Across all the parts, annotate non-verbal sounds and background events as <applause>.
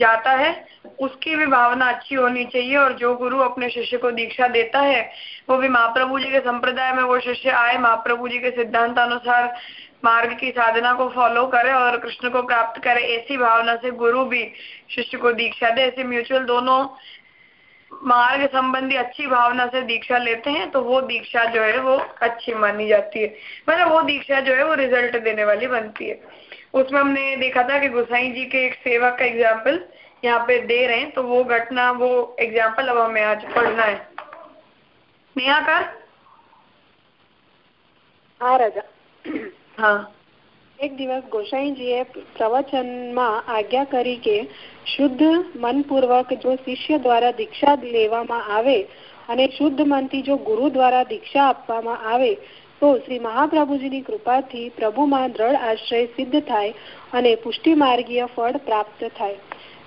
जाता है, उसकी भी भावना अच्छी होनी चाहिए और जो गुरु अपने शिष्य को दीक्षा देता है, वो भी महाप्रभु जी के संप्रदाय में वो शिष्य आए, महाप्रभु जी के सिद्धांत अनुसार मार्ग की साधना को फॉलो करे और कृष्ण को प्राप्त करे, ऐसी भावना से गुरु भी शिष्य को दीक्षा दे। ऐसे म्यूचुअल दोनों मार्ग संबंधी अच्छी भावना से दीक्षा लेते हैं तो वो दीक्षा जो है, वो अच्छी मानी जाती है। मतलब वो दीक्षा जो है, वो रिज़ल्ट देने वाली बनती है। उसमें हमने देखा था कि गुसाई जी के एक सेवक का एग्जाम्पल यहाँ पे दे रहे हैं तो वो घटना वो एग्जाम्पल अब हमें आज पढ़ना है नेहा कर हाँ राजा हाँ એક દિવસ ગોસાઈજીએ પ્રવચનમાં આજ્ઞા કરી કે શુદ્ધ મનપૂર્વક જો શિષ્ય દ્વારા દીક્ષા લેવામાં આવે અને શુદ્ધ મનથી જો ગુરુ દ્વારા દીક્ષા આપવામાં આવે તો શ્રી મહાપ્રભુજીની કૃપાથી પ્રભુમાં દ્રઢ આશ્રય સિદ્ધ થાય અને પુષ્ટિ માર્ગીય ફળ પ્રાપ્ત થાય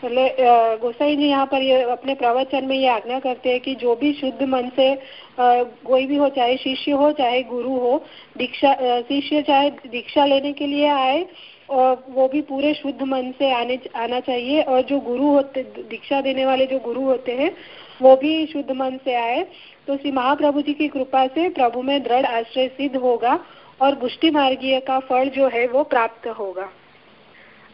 गोसाई जी यहाँ पर ये अपने प्रवचन में ये आज्ञा करते हैं कि जो भी शुद्ध मन से कोई भी हो चाहे शिष्य हो चाहे गुरु हो दीक्षा शिष्य चाहे दीक्षा लेने के लिए आए और वो भी पूरे शुद्ध मन से आने आना चाहिए और जो गुरु होते दीक्षा देने वाले जो गुरु होते हैं वो भी शुद्ध मन से आए तो श्री महाप्रभु जी की कृपा से प्रभु में दृढ़ आश्रय सिद्ध होगा और पुष्टि मार्गीय का फल जो है वो प्राप्त होगा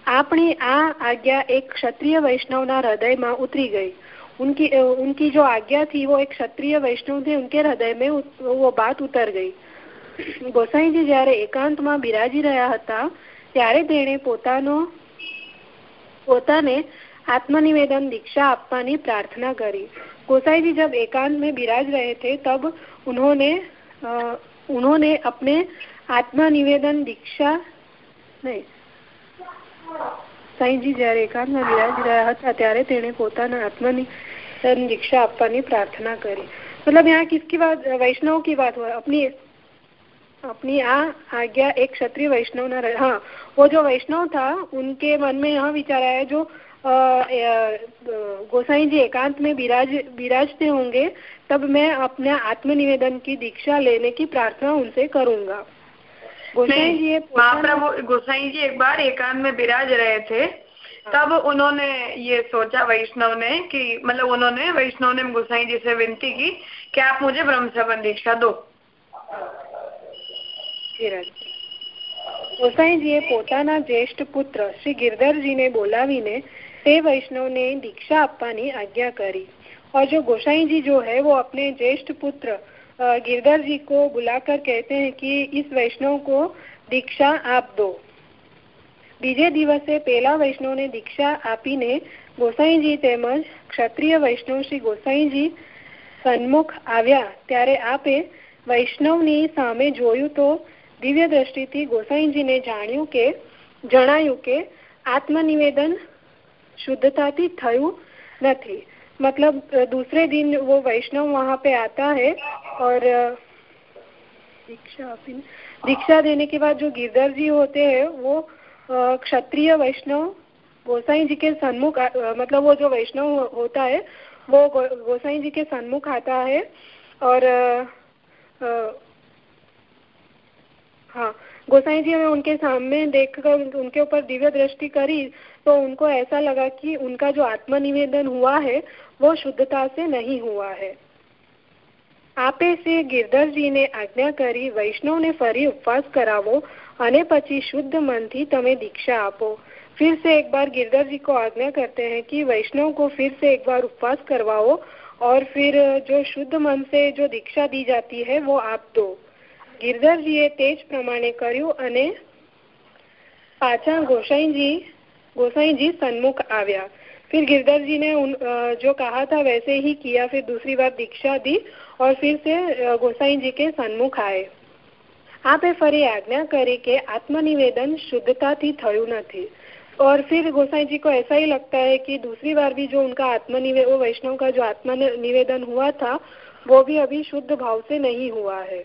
આપણી આ आज्ञा एक क्षत्रिय वैष्णव ना हृदय में उतरी गई उनकी उनकी जो आज्ञा थी वो एक क्षत्रिय वैष्णव थे उनके हृदय में वो बात उतर गई ગોસાઈજી જ્યારે એકાંતમાં બિરાજી રહ્યા હતા ત્યારે તેણે પોતાનો પોતાને आत्मनिवेदन दीक्षा આપવાની प्रार्थना करी गोसाई जी जब एकांत में बिराज रहे थे तब उन्होंने उन्होंने अपने आत्मनिवेदन दीक्षा नहीं સાંઈજી જયારે એકાંતમાં વિરાજી રહ્યા હતા ત્યારે તેણે પોતાના આત્માની दीक्षा આપવાની प्रार्थना करी मतलब यहाँ किसकी बात वैष्णव की बात हुआ अपनी अपनी आ आज्ञा एक क्षत्रिय वैष्णव न रहे हाँ वो जो वैष्णव था उनके मन में यह विचार आया जो गोसाई जी एकांत में बिराज बिराजते होंगे तब मैं अपने आत्मनिवेदन की दीक्षा लेने की प्रार्थना उनसे करूंगा गोसाई जी महाप्रभु गोसाई जी एक बार एकांत में बिराज रहे थे तब उन्होंने ये सोचा वैष्णव ने कि मतलब उन्होंने वैष्णव ने गोसाई जी से विनती की कि आप मुझे ब्रह्म संबंध दीक्षा दो ગોસાઈજીએ પોતાના જ્યેષ્ઠ પુત્ર શ્રી ગિરધરજીને બોલાવીને તે વૈષ્ણવને दीक्षा આપવાની आज्ञा करी और जो गोसाई जी जो है वो अपने ज्येष्ठ पुत्र गिरधर जी को बुलाकर कहते हैं कि इस वैष्णव को दीक्षा आप दो બીજે દિવસે પેલા વૈષ્ણવને દીક્ષા આપીને ગોસાઈજી તેમજ ક્ષત્રિય વૈષ્ણવ શ્રી ગોસાઈજી સન્મુખ આવ્યા ત્યારે આપે વૈષ્ણવની સામે જોયું તો દિવ્ય દ્રષ્ટિથી ગોસાઈજીને જાણ્યું કે જણાયું કે आत्मनिवेदन शुद्धताથી થયું નથી मतलब दूसरे दिन वो वैष्णव वहाँ पे आता है और दीक्षा दीक्षा देने के बाद जो गिरधर जी होते हैं, वो क्षत्रिय वैष्णव गोसाई जी के सन्मुख मतलब वो जो वैष्णव होता है, वो गोसाई जी के सन्मुख आता है और हाँ गोसाई जी ने उनके सामने देखकर, उनके ऊपर दिव्य दृष्टि करी तो उनको ऐसा लगा कि उनका जो आत्मनिवेदन हुआ है, वो शुद्धता से नहीं हुआ है। आपे से गिरधर जी ने आज्ञा करी, वैष्णव ने फरी उपवास करावो કરાવો पची शुद्ध मन थी तमें दीक्षा आपो। फिर से एक बार गिरधर जी को आज्ञा करते हैं कि वैष्णव को फिर से एक बार उपवास करवाओ, और फिर जो शुद्ध मन से जो दीक्षा दी जाती है, वो आप दो। गिरधर जी तेज જ પ્રમાણે अने पाचा गोसाई जी ગોસાઈજી સન્મુખ આવ્યા फिर गिरधर जी ने उन जो कहा था वैसे ही किया फिर दूसरी बार दीक्षा दी और फिर से गोसाई जी के सन्मुख आए आपे फरी आज्ञा करी के आत्मनिवेदन शुद्धता थी थयु नहीं और फिर गोसाई जी को ऐसा ही लगता है कि दूसरी बार भी जो उनका आत्मनिवेदन वैष्णव का जो आत्मनिवेदन हुआ था वो भी अभी शुद्ध भाव से नहीं हुआ है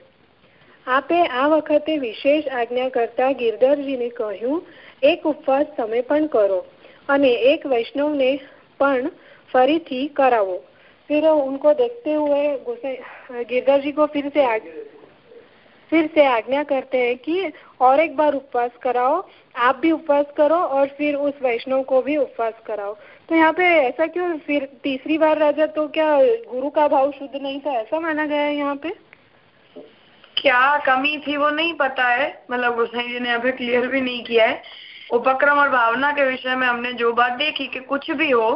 આપે આ વખતે વિશેષ આજ્ઞા કરતા ગિરધરજીને કહ્યું એક ઉપવાસ તમે પણ કરો અને એક વૈષ્ણવને પણ ફરીથી કરાવો फिर उनको देखते हुए गिरधर जी को फिर से फिर से आज्ञा करते हैं कि और एक बार उपवास कराओ आप भी उपवास करो और फिर उस वैष्णव को भी उपवास कराओ तो यहाँ पे ऐसा क्यों फिर तीसरी बार राजा तो क्या गुरु का भाव शुद्ध नहीं था ऐसा माना गया है यहाँ पे क्या कमी थी वो नहीं पता है मतलब गोसाई जी ने अभी क्लियर भी नहीं किया है उपक्रम और भावना के विषय में हमने जो बात देखी कि कुछ भी हो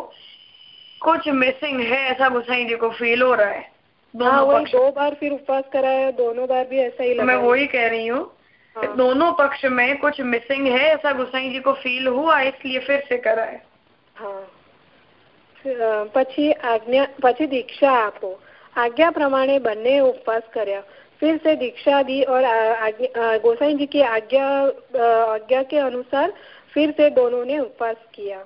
कुछ मिसिंग है ऐसा गोसाई जी को फील हो रहा है दोनों हाँ, पक्ष दो बार फिर उपवास कराया दोनों बार भी ऐसा ही लगा मैं वही कह रही हूँ हाँ। दोनों पक्ष में कुछ मिसिंग है ऐसा गोसाई जी को फील हुआ इसलिए फिर से कराए हाँ પછી આજ્ઞા પછી દીક્ષા આપો आज्ञा प्रमाणे बने उपवास કર્યા फिर से दीक्षा दी और गोसाई जी की आज्ञा आज्ञा के अनुसार फिर से दोनों ने उपवास किया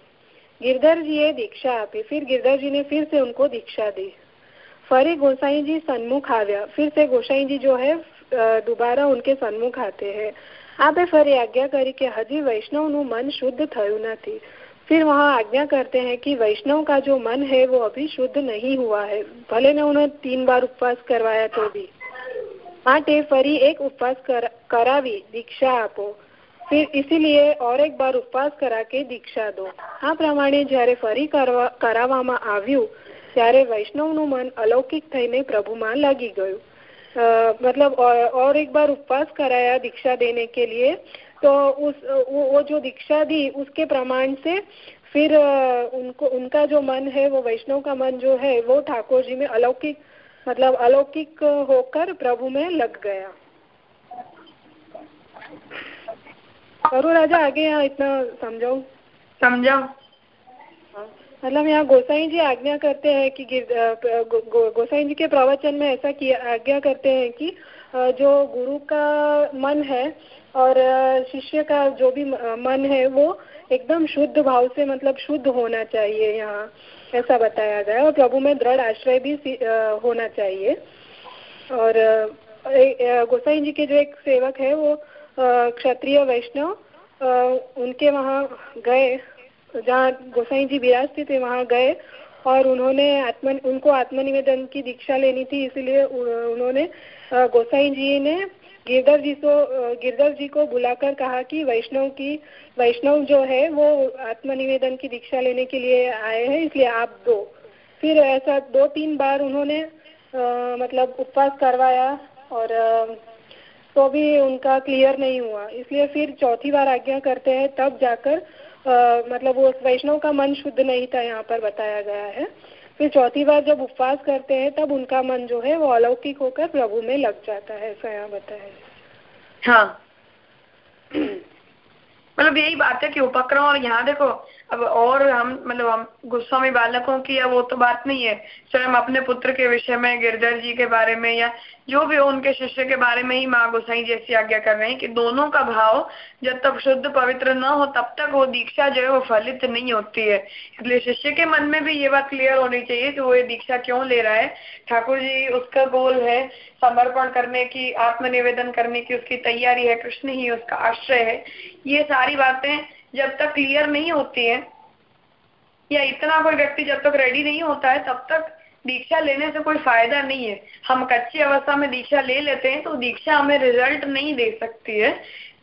गिरधर जी ने दीक्षा आपी फिर गिरधर जी ने फिर से उनको दीक्षा दी फरी गोसाई जी सन्मुख आव्या फिर से गोसाई जी जो है दोबारा उनके सन्मुख आते हैं आपे फरी आज्ञा करी कि हजी वैष्णव नु मन शुद्ध થયું નથી फिर वहाँ आज्ञा करते हैं कि वैष्णव का जो मन है वो अभी शुद्ध नहीं हुआ है भले ने उन्हें तीन बार उपवास करवाया तो भी માટે ફરી એક ઉપવાસ કરાવી દીક્ષા આપો फिर इसीलिए और एक बार उपवास करा के दीक्षा दो આ પ્રમાણે જ્યારે ફરી કરાવવામાં આવ્યું ત્યારે વૈષ્ણવનું મન अलौकिक થઈને પ્રભુમાં લાગી ગયું मतलब और एक बार उपवास कराया दीक्षा देने के लिए तो उस वो जो दीक्षा दी उसके प्रमाण से फिर उनको उनका जो मन है वो वैष्णव का मन जो है वो ठाकुर जी में अलौकिक मतलब अलौकिक होकर प्रभु में लग गया। करो राजा आगे यहाँ इतना समझाओ। समझाओ। हाँ, मतलब यहाँ गोसाई जी आज्ञा करते हैं कि गो, गो, गोसाई जी के प्रवचन में ऐसा किया आज्ञा करते हैं कि जो गुरु का मन है और शिष्य का जो भी मन है, वो एकदम शुद्ध भाव से मतलब शुद्ध होना चाहिए यहाँ। ऐसा बताया गया और प्रभु में दृढ़ आश्रय भी होना चाहिए। और गोसाई जी के जो एक सेवक है, वो क्षत्रिय वैष्णव उनके वहाँ गए। जहाँ गोसाई जी विराजते थे, वहाँ गए और उन्होंने आत्म उनको आत्मनिवेदन की दीक्षा लेनी थी, इसलिए उन्होंने गोसाई जी ने गिरधर जी को गिरधर जी को बुलाकर कहा कि वैष्णव की वैष्णव जो है वो आत्मनिवेदन की दीक्षा लेने के लिए आए हैं इसलिए आप दो। फिर ऐसा दो तीन बार उन्होंने आ, मतलब उपवास करवाया और आ, तो भी उनका क्लियर नहीं हुआ। इसलिए फिर चौथी बार आज्ञा करते हैं तब जाकर आ, मतलब वो वैष्णव का मन शुद्ध नहीं था यहाँ पर बताया गया है। फिर चौथी बार जब उपवास करते हैं, तब उनका मन जो है, वो अलौकिक होकर प्रभु में लग जाता है, ऐसा यहाँ हाँ। <clears throat> मतलब यही बात है कि उपक्रम, और यहाँ देखो अब और हम मतलब हम गोस्वामी बालकों की या वो तो बात नहीं है। स्वयं अपने पुत्र के विषय में, गिरधर जी के बारे में, या जो भी हो, उनके शिष्य के बारे में ही माँ गोसाई जैसी आज्ञा कर रहे हैं कि दोनों का भाव जब तक शुद्ध, पवित्र न हो, तब तक वो दीक्षा जो है, वो फलित नहीं होती है। इसलिए शिष्य के मन में भी ये बात क्लियर होनी चाहिए कि वो ये दीक्षा क्यों ले रहा है। ठाकुर जी, उसका गोल है समर्पण करने की, आत्मनिवेदन करने की, उसकी तैयारी है, कृष्ण ही उसका आश्रय है। ये सारी बातें जब तक क्लियर नहीं होती है, या इतना कोई व्यक्ति जब तक रेडी नहीं होता है, तब तक दीक्षा लेने से कोई फ़ायदा नहीं है। हम कच्ची अवस्था में दीक्षा ले लेते हैं तो दीक्षा हमें रिज़ल्ट नहीं दे सकती है।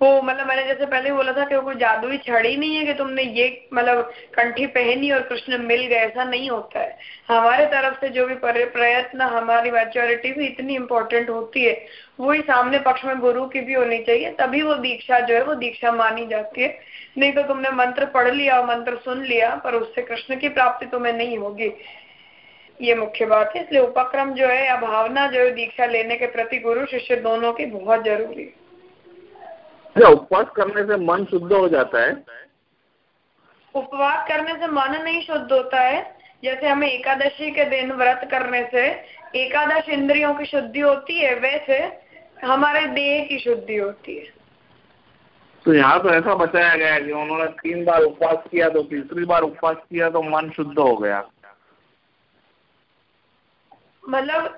वो मतलब मैंने जैसे पहले बोला था कि वो कोई जादुई छड़ी नहीं है कि तुमने ये मतलब कंठी पहनी और कृष्ण मिल गए, ऐसा नहीं होता है। हमारे तरफ़ से जो भी प्रयत्न, हमारी मैच्योरिटी भी इतनी इम्पोर्टेंट होती है। वही सामने पक्ष में गुरु की भी होनी चाहिए तभी वो दीक्षा जो है वो दीक्षा मानी जाती है। नहीं तो तुमने मंत्र पढ़ लिया मंत्र सुन लिया पर उससे कृष्ण की प्राप्ति तुम्हें नहीं होगी। ये मुख्य बात है। इसलिए उपक्रम जो है या भावना जो है दीक्षा लेने के प्रति गुरु शिष्य दोनों की बहुत ज़रूरी है। अच्छा, उपवास करने से मन शुद्ध हो जाता है? उपवास करने से मन नहीं शुद्ध होता है। जैसे हमें एकादशी के दिन व्रत करने से एकादश इंद्रियों की शुद्धि होती है वैसे हमारे देह की शुद्धि होती है। तो यहाँ तो ऐसा बताया गया है कि उन्होंने तीन बार उपवास किया तो तीसरी बार उपवास किया तो मन शुद्ध हो गया। मतलब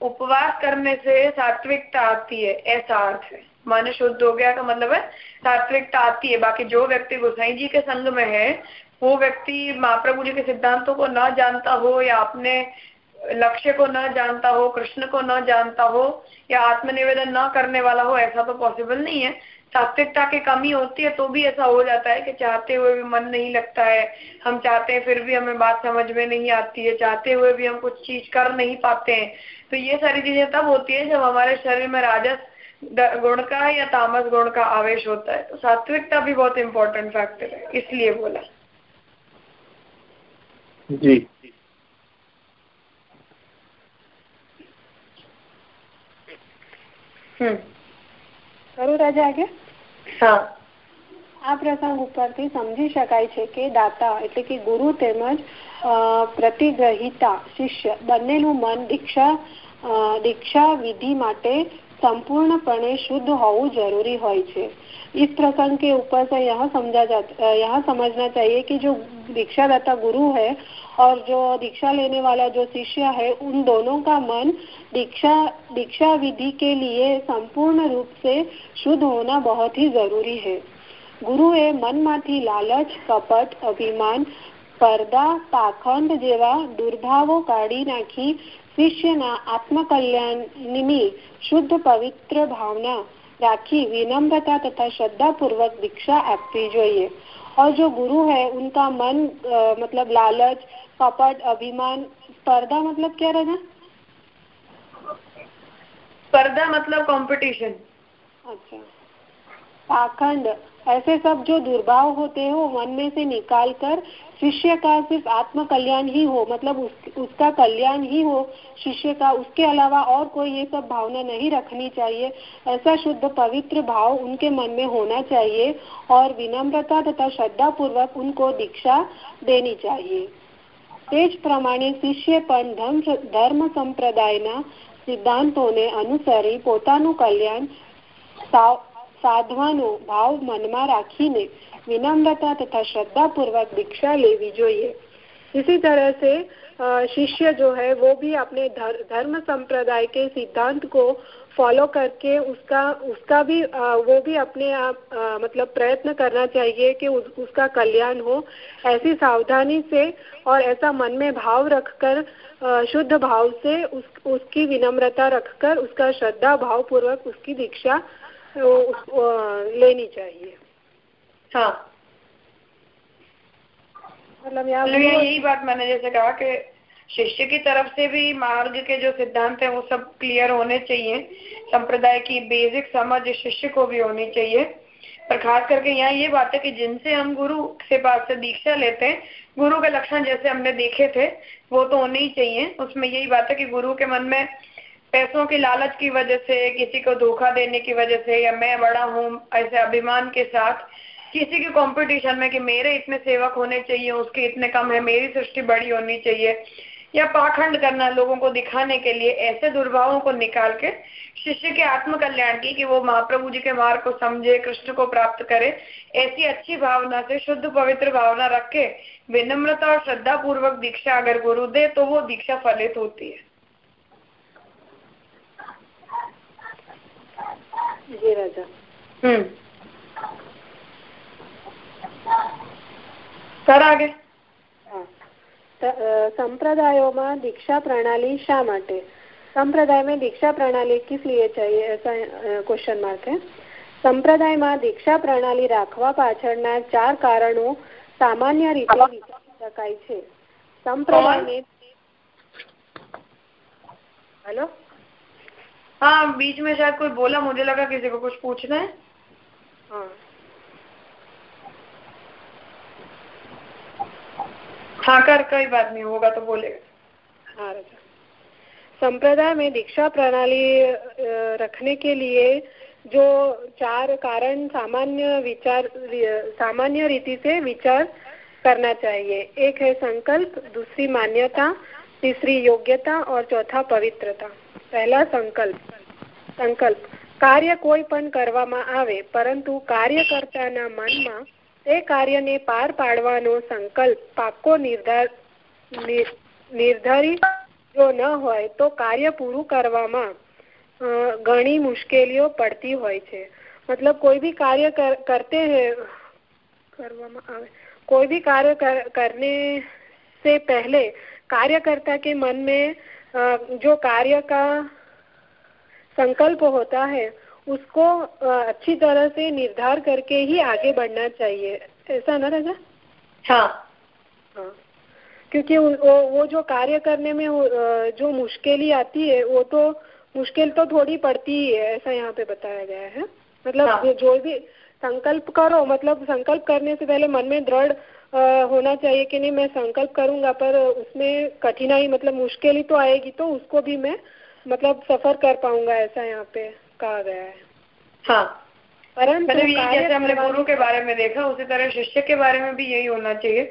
उपवास करने से सात्विकता आती है ऐसा अर्थ है। मन शुद्ध हो गया का मतलब है सात्विकता आती है। बाकी जो व्यक्ति गोसाई जी के संग में है वो व्यक्ति महाप्रभु जी के सिद्धांतों को न जानता हो या अपने लक्ष्य को न जानता हो, कृष्ण को न जानता हो, या आत्मनिवेदन न करने वाला हो, ऐसा तो पॉसिबल नहीं है। सात्विकता की कमी होती है तो भी ऐसा हो जाता है कि चाहते हुए भी मन नहीं लगता है। हम चाहते हैं फिर भी हमें बात समझ में नहीं आती है। चाहते हुए भी हम कुछ चीज़ कर नहीं पाते हैं। तो ये सारी चीज़ें तब होती है जब हमारे शरीर में राजस गुण का या तामस गुण का आवेश होता है। तो सात्विकता भी बहुत इंपॉर्टेंट फैक्टर है, इसलिए बोला। जी। કરું રાજા આગે? હા. આ પ્રસંગ ઉપરથી સમજી શકાય છે કે દાતા એટલે કે ગુરુ તેમજ પ્રતિગ્રહિતા શિષ્ય બંનેનું મન દીક્ષા દીક્ષા વિધિ માટે संपूर्णपणे शुद्ध होવું ज़रूरी हो इस प्रसंग के ऊपर से यह समझा जाता यह समझना चाहिए कि जो दीक्षादाता गुरु है और जो दीक्षा लेने वाला जो शिष्य है उन दोनों का मन दीक्षा दीक्षा विधि के लिए संपूर्ण रूप से शुद्ध होना बहुत ही ज़रूरी है गुरु ए मन माथी लालच कपट अभिमान पर्दा पाखंड जेवा દુર્ભાવો काढ़ी नाखी શિષ્યના આત્મકલ્યાણની શુદ્ધ પવિત્ર ભાવના राखी विनम्रता तथा श्रद्धा पूर्वक दीक्षा आपनी જોઈએ और जो गुरु है उनका मन आ, मतलब लालच कपट अभिमान स्पर्धा मतलब क्या रहना स्पर्धा मतलब कंपटीशन अच्छा पाखंड ऐसे सब जो दुर्भाव होते हैं वो मन में से निकाल कर शिष्य का सिर्फ आत्म कल्याण ही हो मतलब उस, उसका कल्याण ही हो शिष्य का उसके अलावा और कोई ये सब भावना नहीं रखनी चाहिए ऐसा शुद्ध पवित्र भाव उनके मन में होना चाहिए और विनम्रता तथा श्रद्धा पूर्वक उनको दीक्षा देनी चाहिए તે જ પ્રમાણે શિષ્ય પણ ધર્મ ધર્મ સંપ્રદાયના સિદ્ધાંતોને અનુસરી પોતાનું કલ્યાણ સાધવાનો ભાવ મનમાં રાખીને विनम्रता तथा श्रद्धा पूर्वक दीक्षा लेवी જોઈએ इसी तरह से शिष्य जो है वो भी अपने धर, धर्म संप्रदाय के सिद्धांत को फॉलो करके उसका उसका भी आ, वो भी अपने आप मतलब प्रयत्न करना चाहिए कि उस, उसका कल्याण हो ऐसी सावधानी से और ऐसा मन में भाव रखकर शुद्ध भाव से उस, उसकी विनम्रता रखकर उसका श्रद्धा भाव पूर्वक उसकी दीक्षा लेनी चाहिए। हाँ। मतलब यहाँ यही बात मैंने जैसे कहा कि शिष्य की तरफ़ से भी मार्ग के जो सिद्धांत है वो सब क्लियर होने चाहिए। संप्रदाय की बेसिक समझ शिष्य को भी होनी चाहिए। पर खास करके यहाँ ये बात है कि जिनसे हम गुरु से पास से दीक्षा लेते हैं गुरु के लक्षण जैसे हमने देखे थे वो तो होने ही चाहिए। उसमें यही बात है कि गुरु के मन में पैसों की लालच की वजह से, किसी को धोखा देने की वजह से, या मैं बड़ा हूँ ऐसे अभिमान के साथ, किसी के कंपटीशन में कि मेरे इतने सेवक होने चाहिए, उसके इतने कम है, मेरी सृष्टि बड़ी होनी चाहिए, या पाखंड करना लोगों को दिखाने के लिए, ऐसे दुर्भावों को निकाल के, शिष्य के आत्म कल्याण की, कि वो महाप्रभु जी के मार्ग को समझे, कृष्ण को प्राप्त करे, ऐसी अच्छी भावना से, शुद्ध पवित्र भावना रख के विनम्रता और श्रद्धा पूर्वक दीक्षा अगर गुरु दे तो वो दीक्षा फलित होती है। जी राजा हम्म સર આગે संप्रदायों दीक्षा प्रणाली शा माटे संप्रदाय में दीक्षा प्रणाली किस लिए चाहिए ऐसा क्वेश्चन मार्क है સંપ્રદાય માં દીક્ષા પ્રણાલી રાખવા પાછળના ચાર કારણો સામાન્ય રીતે વિચારી શકાય છે સંપ્રદાયને हेलो हाँ बीच में शायद कोई बोला मुझे लगा किसी को कुछ पूछना है। हाँ। हाँ कर कोई बात नहीं होगा तो बोलेगा। हाँ संप्रदाय में दीक्षा प्रणाली रखने के लिए जो चार कारण सामान्य विचार सामान्य रीति से विचार करना चाहिए। एक है संकल्प दूसरी मान्यता तीसरी योग्यता और चौथा पवित्रता। पहला संकल्प संकल्प કાર્ય કોઈ પણ કરવામાં આવે પરંતુ કાર્યકર્તાના મનમાં એ કાર્યને પાર પાડવાનો સંકલ્પ પાકો નિર્ધાર નિર્ધારિત જો ન હોય તો કાર્ય પૂરું કરવામાં ઘણી મુશ્કેલીઓ પડતી હોય છે मतलब कोई भी कार्य कर, करते हैं કરવામાં આવે कोई भी कार्य कर, करने से पहले कार्यकर्ता के मन में जो कार्य का संकल्प होता है उसको अच्छी तरह से निर्धार करके ही आगे बढ़ना चाहिए। ऐसा ना राजा? हाँ। हाँ। क्योंकि वो, वो जो कार्य करने में जो मुश्किल आती है वो तो मुश्किल तो थोड़ी पड़ती ही है ऐसा यहाँ पे बताया गया है। मतलब हाँ। जो भी संकल्प करो मतलब संकल्प करने से पहले मन में दृढ़ होना चाहिए कि नहीं मैं संकल्प करूँगा पर उसमें कठिनाई मतलब मुश्किल ही तो आएगी तो उसको भी मैं मतलब सफ़र कर पाऊँगा ऐसा यहाँ पे कहा गया है। हाँ। परंतु मतलब ये जैसे हमने गुरु के बारे में देखा उसी तरह शिष्य के बारे में भी यही होना चाहिए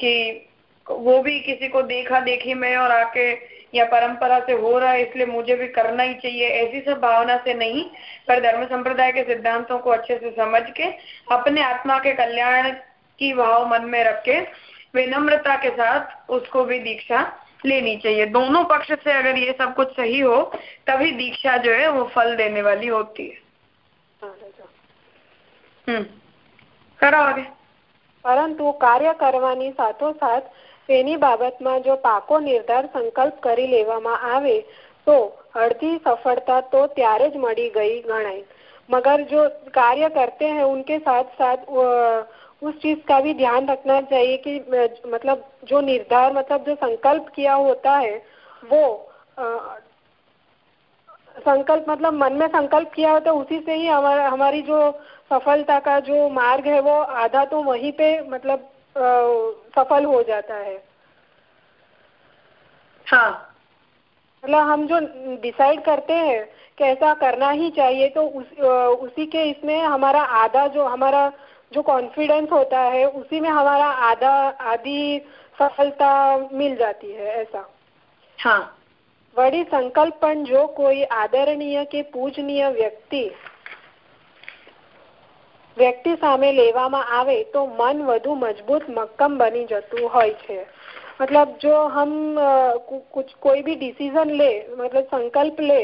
कि वो भी किसी को देखा देखी में और आके या परंपरा से हो रहा है इसलिए मुझे भी करना ही चाहिए ऐसी सब भावना से नहीं पर धर्म संप्रदाय के सिद्धांतों को अच्छे से समझ के अपने आत्मा के कल्याण की भाव मन में रख के विनम्रता के साथ उसको भी दीक्षा लेनी चाहिए दोनों पक्ष से अगर ये सब कुछ सही हो तभी दीक्षा जो है वो फल देने वाली होती है हम्म करो आगे પરંતુ કાર્ય કરવાની સાથોસાથ તેની બાબતમાં જો પાકો નિર્ધાર સંકલ્પ કરી લેવામાં આવે તો અડધી સફળતા તો ત્યારે જ મળી ગઈ ગણાય मगर जो कार्य करते हैं उनके साथ साथ उस चीज़ का भी ध्यान रखना चाहिए कि मतलब जो निर्धार मतलब जो संकल्प किया होता है वो आ, संकल्प मतलब मन में संकल्प किया होता है उसी से ही हमारा हमारी जो सफलता का जो मार्ग है वो आधा तो वहीं पे मतलब आ, सफल हो जाता है। हाँ। मतलब हम जो डिसाइड करते हैं कि ऐसा करना ही चाहिए तो उस, उसी के इसमें हमारा आधा जो हमारा जो कॉन्फिडेंस होता है उसी में हमारा आधा आधी सफलता मिल जाती है ऐसा हाँ वही संकल्पन जो कोई आदरणीय के पूजनीय व्यक्ति વ્યક્તિ સામે લેવામાં આવે તો મન વધુ મજબૂત મક્કમ બની જતું હોય છે मतलब जो हम कुछ कोई भी डिसीजन ले मतलब संकल्प ले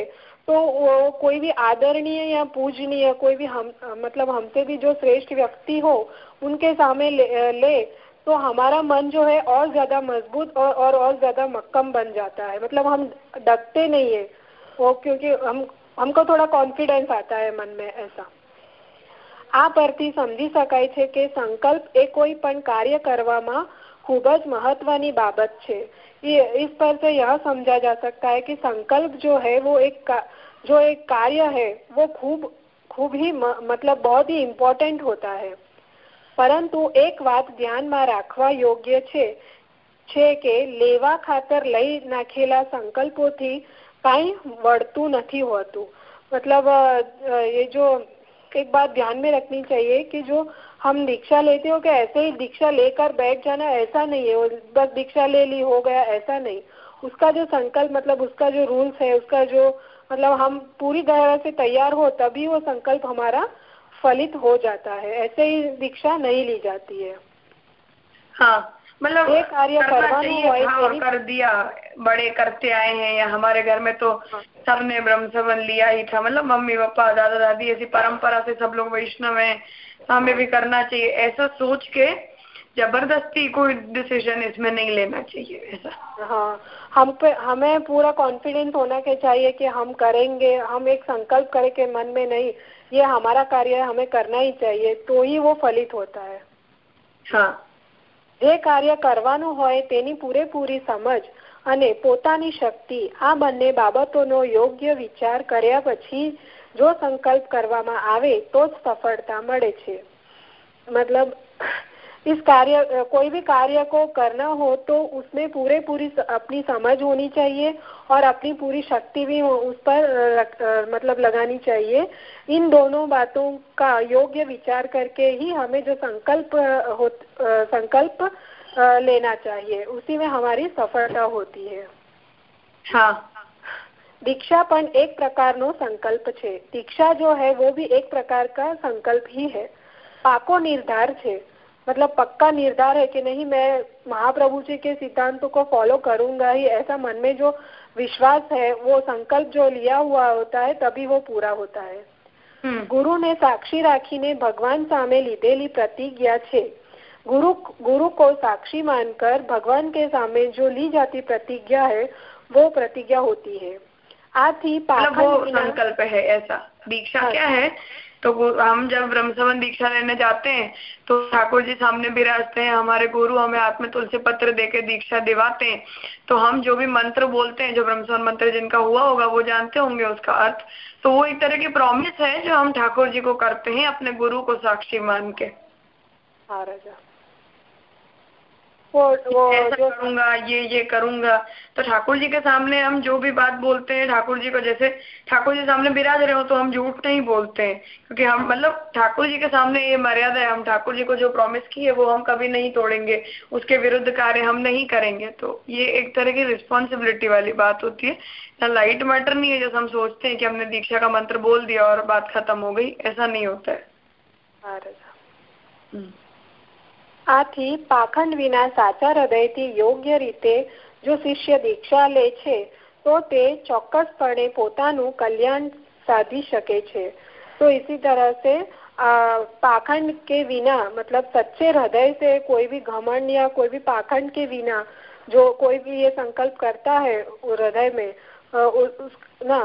तो वो कोई भी आदरणीय या पूजनीय कोई भी हम मतलब हमसे भी जो श्रेष्ठ व्यक्ति हो उनके सामने ले, ले तो हमारा मन जो है और ज्यादा मजबूत और और, और ज्यादा मक्कम बन जाता है मतलब हम डकते नहीं है वो क्योंकि हम हमको थोड़ा कॉन्फिडेंस आता है मन में ऐसा આ પરથી સમજી શકાય છે કે સંકલ્પ એ કોઈ પણ कार्य કરવામાં खूब જ महत्वनी बाबत છે ये इस पर से यह समझा जा सकता है कि संकल्प जो है वो एक जो एक कार्य है वो खूब खूब ही मतलब बहुत ही इम्पोर्टेंट होता है પરંતુ એક વાત ધ્યાનમાં રાખવા યોગ્ય છે છે કે લેવા ખાતર લઈ નાખેલા સંકલ્પોથી કાંઈ વળતું નથી હોતું मतलब ये जो एक बात ध्यान में रखनी चाहिए कि जो हम दीक्षा लेते हो कि ऐसे ही दीक्षा लेकर बैठ जाना ऐसा नहीं है। बस दीक्षा ले ली हो गया ऐसा नहीं। उसका जो संकल्प मतलब उसका जो रूल्स है उसका जो मतलब हम पूरी तरह से तैयार हो तभी वो संकल्प हमारा फलित हो जाता है। ऐसे ही दीक्षा नहीं ली जाती है। हाँ मतलब ये कार्य करना चाहिए हाँ, और कर दिया। बड़े करते आए हैं या हमारे घर में तो हाँ। सबने ब्रह्म सबन लिया ही था। मतलब मम्मी पापा दादा दादी ऐसी परंपरा से सब लोग वैष्णव हैं। हमें भी करना चाहिए ऐसा सोच के जबरदस्ती कोई डिसीजन इसमें नहीं लेना चाहिए ऐसा हाँ हम पे हमें पूरा कॉन्फिडेंस होना के चाहिए कि हम करेंगे हम एक संकल्प करें के मन में नहीं ये हमारा कार्य है हमें करना ही चाहिए तो ही वो फलित होता है हाँ જે કાર્ય કરવાનું હોય તેની પૂરેપૂરી સમજ અને પોતાની શક્તિ આ બંને બાબતોનો યોગ્ય વિચાર કર્યા પછી જો સંકલ્પ કરવામાં આવે તો જ સફળતા મળે છે मतलब इस कार्य कोई भी कार्य को करना हो तो उसमें पूरे पूरी अपनी समझ होनी चाहिए और अपनी पूरी शक्ति भी उस पर मतलब लगानी चाहिए इन दोनों बातों का योग्य विचार करके ही हमें जो संकल्प हो संकल्प लेना चाहिए उसी में हमारी सफलता होती है हाँ दीक्षा पण एक प्रकार नो संकल्प छे दीक्षा जो है वो भी एक प्रकार का संकल्प ही है पाको निर्धार छे मतलब पक्का निर्धार है कि नहीं मैं महाप्रभु जी के सिद्धांतों को फॉलो करूंगा ही ऐसा मन में जो विश्वास है वो संकल्प जो लिया हुआ होता है तभी वो पूरा होता है गुरु ने साक्षी राखी ने भगवान सामे લીધેલી प्रतिज्ञा छे गुरु गुरु को साक्षी मानकर भगवान के सामने जो ली जाती प्रतिज्ञा है वो प्रतिज्ञा होती है आथी मतलब वो संकल्प है ऐसा। दीक्षा हाँ। क्या है? तो हम जब ब्रह्म दीक्षा लेने जाते हैं तो ठाकुर जी सामने बिराजते हैं हमारे गुरु हमें आत्म तुलसी पत्र देके दीक्षा दिवाते हैं। तो हम जो भी मंत्र बोलते हैं जो ब्रह्मसवन मंत्र जिनका हुआ होगा वो जानते होंगे उसका अर्थ। तो वो एक तरह की प्रॉमिस है जो हम ठाकुर जी को करते हैं अपने गुरु को साक्षी मान के। हाँ राजा वो वो जो करूँगा ये ये करूँगा। तो ठाकुर जी के सामने हम जो भी बात बोलते हैं ठाकुर जी को जैसे ठाकुर जी सामने बिराज रहे हो तो हम झूठ नहीं बोलते हैं। क्योंकि हम मतलब ठाकुर जी के सामने ये मर्यादा है हम ठाकुर जी को जो प्रॉमिस की है वो हम कभी नहीं तोड़ेंगे। उसके विरुद्ध कार्य हम नहीं करेंगे। तो ये एक तरह की रिस्पॉन्सिबिलिटी वाली बात होती है। ना लाइट मैटर नहीं है जैसे हम सोचते हैं कि हमने दीक्षा का मंत्र बोल दिया और बात खत्म हो गई। ऐसा नहीं होता है। हम्म। આથી પાખંડ વિના સાચા હૃદયથી યોગ્ય રીતે જો શિષ્ય દીક્ષા લે છે તો તે ચોક્કસપણે પોતાનું કલ્યાણ साधी सके छे तो इसी तरह से पाखंड के बिना मतलब सच्चे हृदय से कोई भी घमंड या कोई भी पाखंड के बिना जो कोई भी ये संकल्प करता है हृदय में उस ना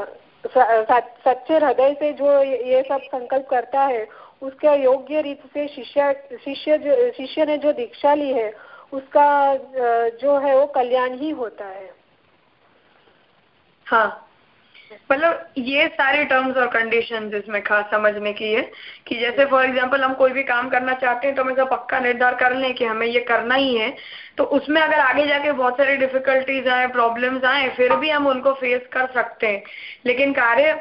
सच्चे हृदय से जो ये सब संकल्प करता है उसका योग्य रीत से शिष्य शिष्य शिष्य ने जो दीक्षा ली है, उसका जो है वो कल्याण ही होता है। हाँ। मतलब ये सारे टर्म्स और कंडीशन इसमें खास समझने की है कि जैसे फॉर एग्जांपल हम कोई भी काम करना चाहते हैं तो हमें ऐसा पक्का निर्धार कर लें कि हमें ये करना ही है। तो उसमें अगर आगे जाके बहुत सारी डिफिकल्टीज आए प्रॉब्लम्स आए, फिर भी हम उनको फेस कर सकते हैं। लेकिन कार्य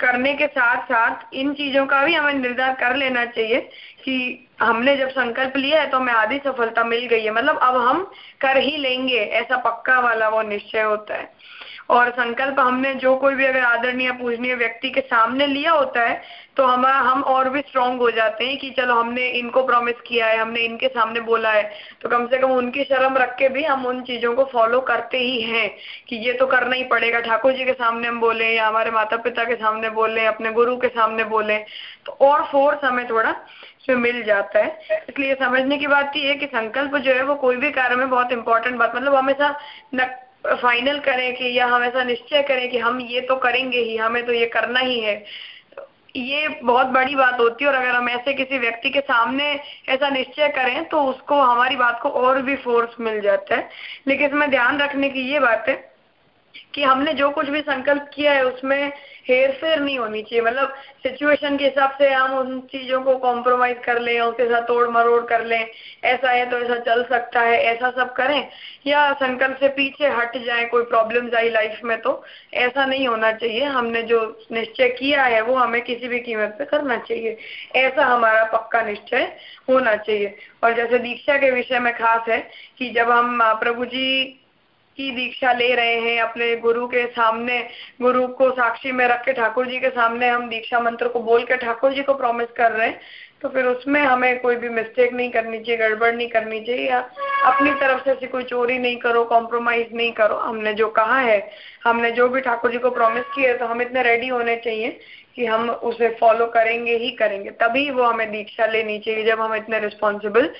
करने के साथ साथ इन चीज़ों का भी हमें निर्धार कर लेना चाहिए कि हमने जब संकल्प लिया है तो हमें आधी सफलता मिल गई है। मतलब अब हम कर ही लेंगे, ऐसा पक्का वाला वो निश्चय होता है। और संकल्प हमने जो कोई भी अगर आदरणीय, पूजनीय व्यक्ति के सामने लिया होता है तो हम हम और भी स्ट्रांग हो जाते हैं कि चलो हमने इनको प्रॉमिस किया है, हमने इनके सामने बोला है। तो कम से कम उनकी शर्म रख के भी हम उन चीज़ों को फॉलो करते ही हैं कि ये तो करना ही पड़ेगा। ठाकुर जी के सामने हम बोले, या हमारे माता पिता के सामने बोले, अपने गुरु के सामने बोले तो और फोर्स हमें थोड़ा इसमें मिल जाता है। इसलिए समझने की बात ये है कि संकल्प जो है वो कोई भी कार्य में बहुत इंपॉर्टेंट बात मतलब हमेशा फाइनल करें कि या हम ऐसा निश्चय करें कि हम ये तो करेंगे ही, हमें तो ये करना ही है। ये बहुत बड़ी बात होती है और अगर हम ऐसे किसी व्यक्ति के सामने ऐसा निश्चय करें तो उसको, हमारी बात को और भी फोर्स मिल जाता है। लेकिन इसमें ध्यान रखने की ये बात है कि हमने जो कुछ भी संकल्प किया है, उसमें हेर फेर नहीं होनी चाहिए। मतलब सिचुएशन के हिसाब से हम उन चीज़ों को कॉम्प्रोमाइज कर लें उसके साथ तोड़ मरोड़ कर लें, ऐसा है तो ऐसा चल सकता है, ऐसा सब करें, या संकल्प से पीछे हट जाए, कोई प्रॉब्लम्स आई लाइफ में तो। ऐसा नहीं होना चाहिए। हमने जो निश्चय किया है, वो हमें किसी भी कीमत पे करना चाहिए। ऐसा हमारा पक्का निश्चय होना चाहिए। और जैसे दीक्षा के विषय में खास है कि जब हम प्रभु जी की दीक्षा ले रहे हैं अपने गुरु के सामने, गुरु को साक्षी में रख के, ठाकुर जी के सामने हम दीक्षा मंत्र को बोल के, ठाकुर जी को प्रॉमिस कर रहे हैं। तो फिर उसमें हमें कोई भी मिस्टेक नहीं करनी चाहिए, गड़बड़ नहीं करनी चाहिए, या अपनी तरफ़ से ऐसी कोई चोरी नहीं करो कॉम्प्रोमाइज नहीं करो। हमने जो कहा है, हमने जो भी ठाकुर जी को प्रॉमिस किया है तो हम इतने रेडी होने चाहिए कि हम उसे फॉलो करेंगे ही करेंगे। तभी वो हमें दीक्षा लेनी चाहिए, जब हम इतने रिस्पॉन्सिबल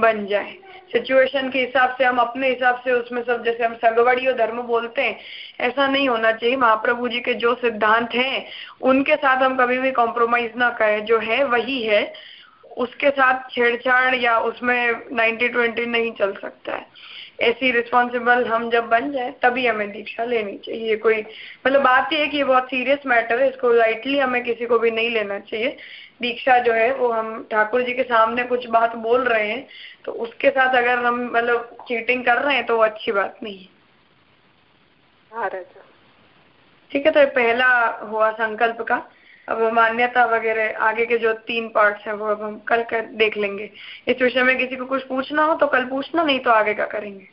बन जाए। सिचुएशन के हिसाब से, हम अपने हिसाब से उसमें सब, जैसे हम सगवड़ी और धर्म बोलते हैं, ऐसा नहीं होना चाहिए। महाप्रभु जी के जो सिद्धांत हैं, उनके साथ हम कभी भी कॉम्प्रोमाइज ना करें। जो है, वही है। उसके साथ छेड़छाड़ या उसमें नाइन्टी ट्वेंटी नहीं चल सकता है। ऐसी रिस्पॉन्सिबल हम जब बन जाए, तभी हमें दीक्षा लेनी चाहिए। कोई मतलब बात यह है कि ये बहुत सीरियस मैटर है, इसको लाइटली हमें किसी को भी नहीं लेना चाहिए। दीक्षा जो है वो हम ठाकुर जी के सामने कुछ बात बोल रहे हैं तो उसके साथ अगर हम मतलब चीटिंग कर रहे हैं तो वो अच्छी बात नहीं है। ठीक है तो पहला हुआ संकल्प का। अब मान्यता वगैरह आगे के जो तीन पार्ट्स हैं वो अब हम कल कर देख लेंगे। इस विषय में किसी को कुछ पूछना हो तो कल पूछना नहीं तो आगे का करेंगे।